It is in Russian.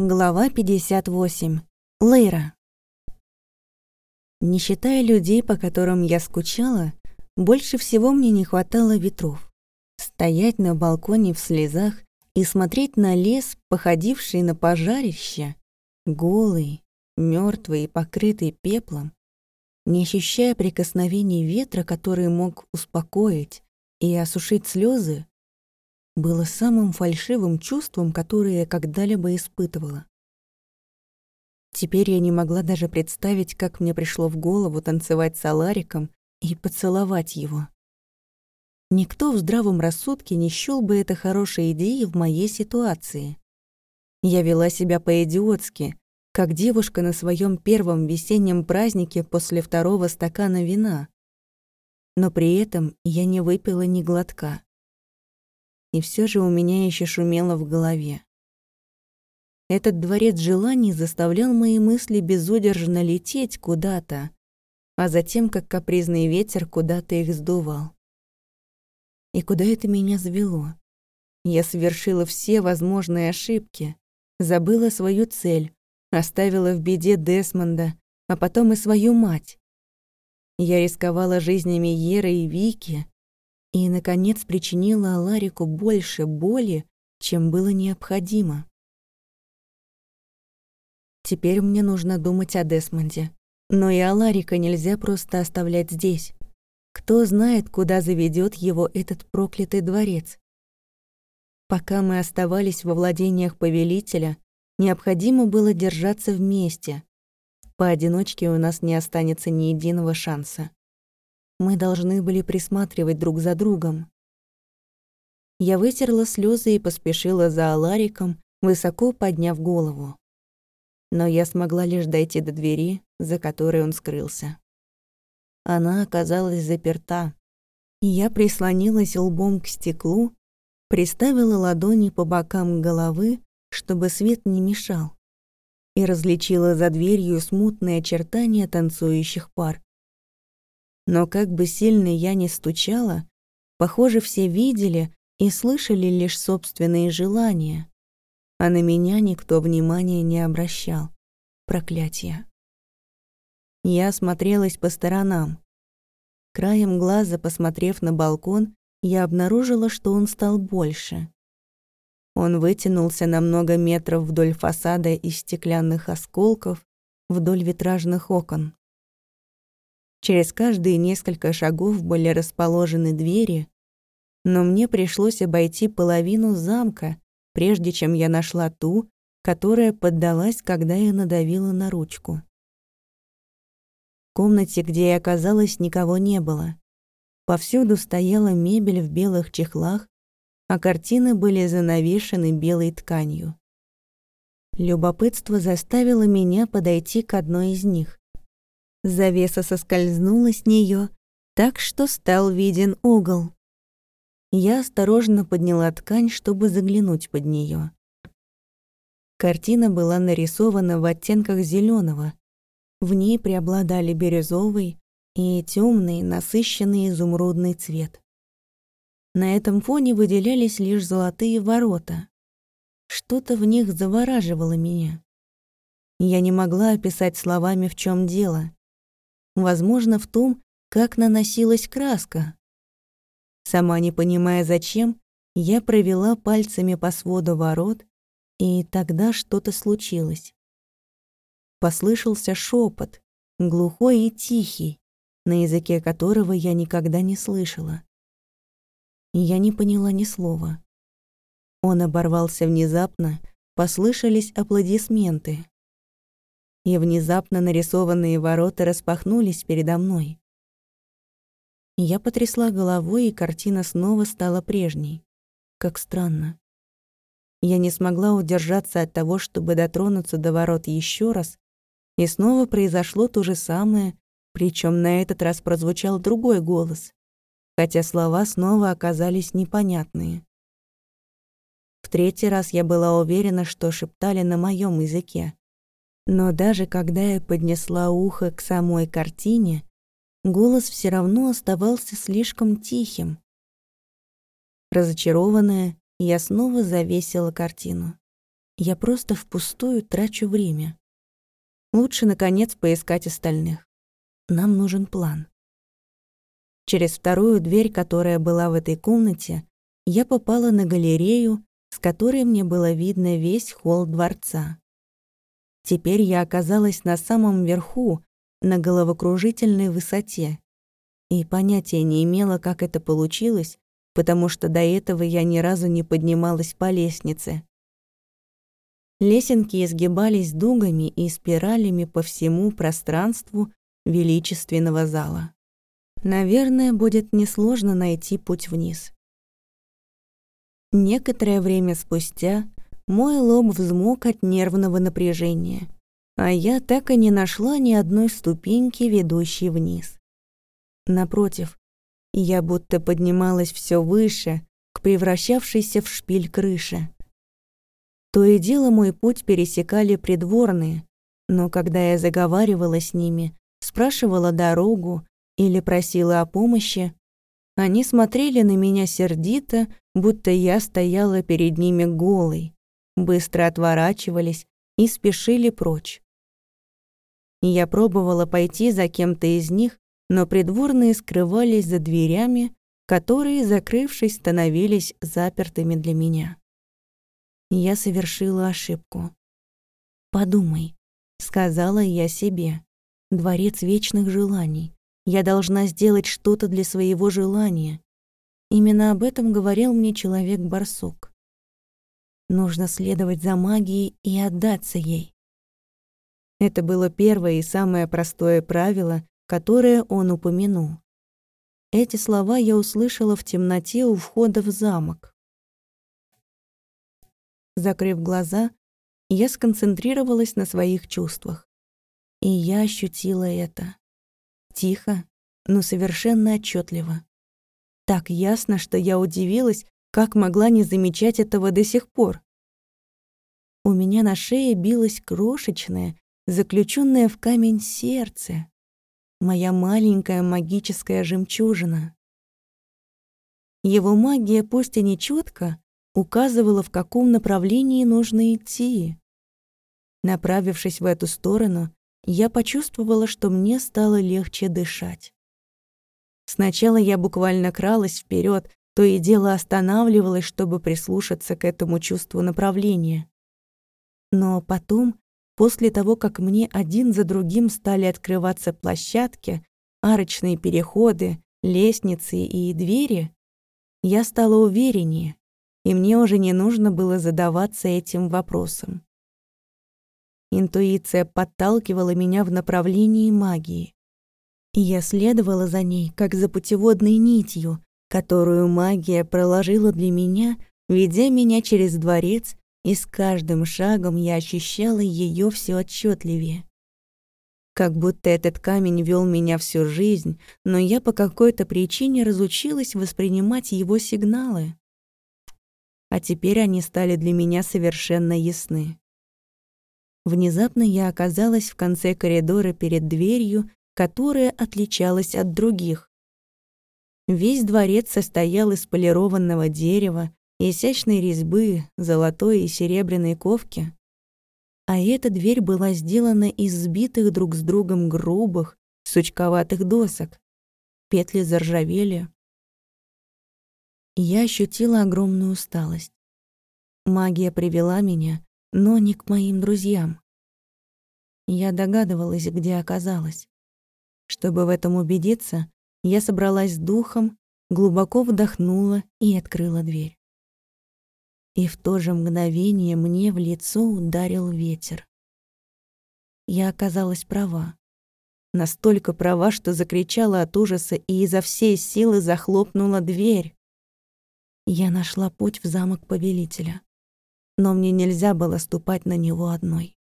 Глава 58. Лейра. Не считая людей, по которым я скучала, больше всего мне не хватало ветров. Стоять на балконе в слезах и смотреть на лес, походивший на пожарище, голый, мертвый и покрытый пеплом, не ощущая прикосновений ветра, который мог успокоить и осушить слезы, было самым фальшивым чувством, которое я когда-либо испытывала. Теперь я не могла даже представить, как мне пришло в голову танцевать с Алариком и поцеловать его. Никто в здравом рассудке не счёл бы это хорошей идеей в моей ситуации. Я вела себя по-идиотски, как девушка на своем первом весеннем празднике после второго стакана вина. Но при этом я не выпила ни глотка и все же у меня еще шумело в голове. Этот дворец желаний заставлял мои мысли безудержно лететь куда-то, а затем, как капризный ветер, куда-то их сдувал. И куда это меня завело? Я совершила все возможные ошибки, забыла свою цель, оставила в беде Десмонда, а потом и свою мать. Я рисковала жизнями Еры и Вики, и, наконец, причинила Аларику больше боли, чем было необходимо. Теперь мне нужно думать о Десмонде. Но и Аларика нельзя просто оставлять здесь. Кто знает, куда заведет его этот проклятый дворец. Пока мы оставались во владениях повелителя, необходимо было держаться вместе. Поодиночке у нас не останется ни единого шанса. Мы должны были присматривать друг за другом. Я вытерла слезы и поспешила за Алариком, высоко подняв голову. Но я смогла лишь дойти до двери, за которой он скрылся. Она оказалась заперта. Я прислонилась лбом к стеклу, приставила ладони по бокам головы, чтобы свет не мешал, и различила за дверью смутные очертания танцующих пар. Но как бы сильно я ни стучала, похоже, все видели и слышали лишь собственные желания, а на меня никто внимания не обращал. Проклятие. Я осмотрелась по сторонам. Краем глаза, посмотрев на балкон, я обнаружила, что он стал больше. Он вытянулся на много метров вдоль фасада из стеклянных осколков, вдоль витражных окон. Через каждые несколько шагов были расположены двери, но мне пришлось обойти половину замка, прежде чем я нашла ту, которая поддалась, когда я надавила на ручку. В комнате, где я оказалась, никого не было. Повсюду стояла мебель в белых чехлах, а картины были занавешены белой тканью. Любопытство заставило меня подойти к одной из них. Завеса соскользнула с нее, так что стал виден угол. Я осторожно подняла ткань, чтобы заглянуть под нее. Картина была нарисована в оттенках зеленого. В ней преобладали бирюзовый и темный, насыщенный изумрудный цвет. На этом фоне выделялись лишь золотые ворота. Что-то в них завораживало меня. Я не могла описать словами, в чем дело возможно, в том, как наносилась краска. Сама не понимая зачем, я провела пальцами по своду ворот, и тогда что-то случилось. Послышался шепот, глухой и тихий, на языке которого я никогда не слышала. Я не поняла ни слова. Он оборвался внезапно, послышались аплодисменты и внезапно нарисованные ворота распахнулись передо мной. Я потрясла головой, и картина снова стала прежней. Как странно. Я не смогла удержаться от того, чтобы дотронуться до ворот еще раз, и снова произошло то же самое, причем на этот раз прозвучал другой голос, хотя слова снова оказались непонятные. В третий раз я была уверена, что шептали на моем языке. Но даже когда я поднесла ухо к самой картине, голос все равно оставался слишком тихим. Разочарованная, я снова завесила картину. Я просто впустую трачу время. Лучше, наконец, поискать остальных. Нам нужен план. Через вторую дверь, которая была в этой комнате, я попала на галерею, с которой мне было видно весь холл дворца. Теперь я оказалась на самом верху, на головокружительной высоте, и понятия не имела, как это получилось, потому что до этого я ни разу не поднималась по лестнице. Лесенки изгибались дугами и спиралями по всему пространству величественного зала. Наверное, будет несложно найти путь вниз. Некоторое время спустя мой лоб взмок от нервного напряжения, а я так и не нашла ни одной ступеньки, ведущей вниз. Напротив, я будто поднималась все выше, к превращавшейся в шпиль крыши. То и дело мой путь пересекали придворные, но когда я заговаривала с ними, спрашивала дорогу или просила о помощи, они смотрели на меня сердито, будто я стояла перед ними голой, быстро отворачивались и спешили прочь. Я пробовала пойти за кем-то из них, но придворные скрывались за дверями, которые, закрывшись, становились запертыми для меня. Я совершила ошибку. «Подумай», — сказала я себе, — «дворец вечных желаний. Я должна сделать что-то для своего желания». Именно об этом говорил мне человек-барсук. Нужно следовать за магией и отдаться ей. Это было первое и самое простое правило, которое он упомянул. Эти слова я услышала в темноте у входа в замок. Закрыв глаза, я сконцентрировалась на своих чувствах. И я ощутила это. Тихо, но совершенно отчетливо. Так ясно, что я удивилась, как могла не замечать этого до сих пор. У меня на шее билось крошечное, заключенное в камень сердце моя маленькая магическая жемчужина. Его магия, пусть и не четко, указывала, в каком направлении нужно идти. Направившись в эту сторону, я почувствовала, что мне стало легче дышать. Сначала я буквально кралась вперед, то и дело останавливалась, чтобы прислушаться к этому чувству направления. Но потом После того, как мне один за другим стали открываться площадки, арочные переходы, лестницы и двери, я стала увереннее, и мне уже не нужно было задаваться этим вопросом. Интуиция подталкивала меня в направлении магии. И я следовала за ней, как за путеводной нитью, которую магия проложила для меня, ведя меня через дворец и с каждым шагом я ощущала ее все отчетливее. Как будто этот камень вел меня всю жизнь, но я по какой-то причине разучилась воспринимать его сигналы. А теперь они стали для меня совершенно ясны. Внезапно я оказалась в конце коридора перед дверью, которая отличалась от других. Весь дворец состоял из полированного дерева, изящной резьбы, золотой и серебряной ковки. А эта дверь была сделана из сбитых друг с другом грубых, сучковатых досок. Петли заржавели. Я ощутила огромную усталость. Магия привела меня, но не к моим друзьям. Я догадывалась, где оказалась. Чтобы в этом убедиться, я собралась с духом, глубоко вдохнула и открыла дверь. И в то же мгновение мне в лицо ударил ветер. Я оказалась права. Настолько права, что закричала от ужаса и изо всей силы захлопнула дверь. Я нашла путь в замок повелителя. Но мне нельзя было ступать на него одной.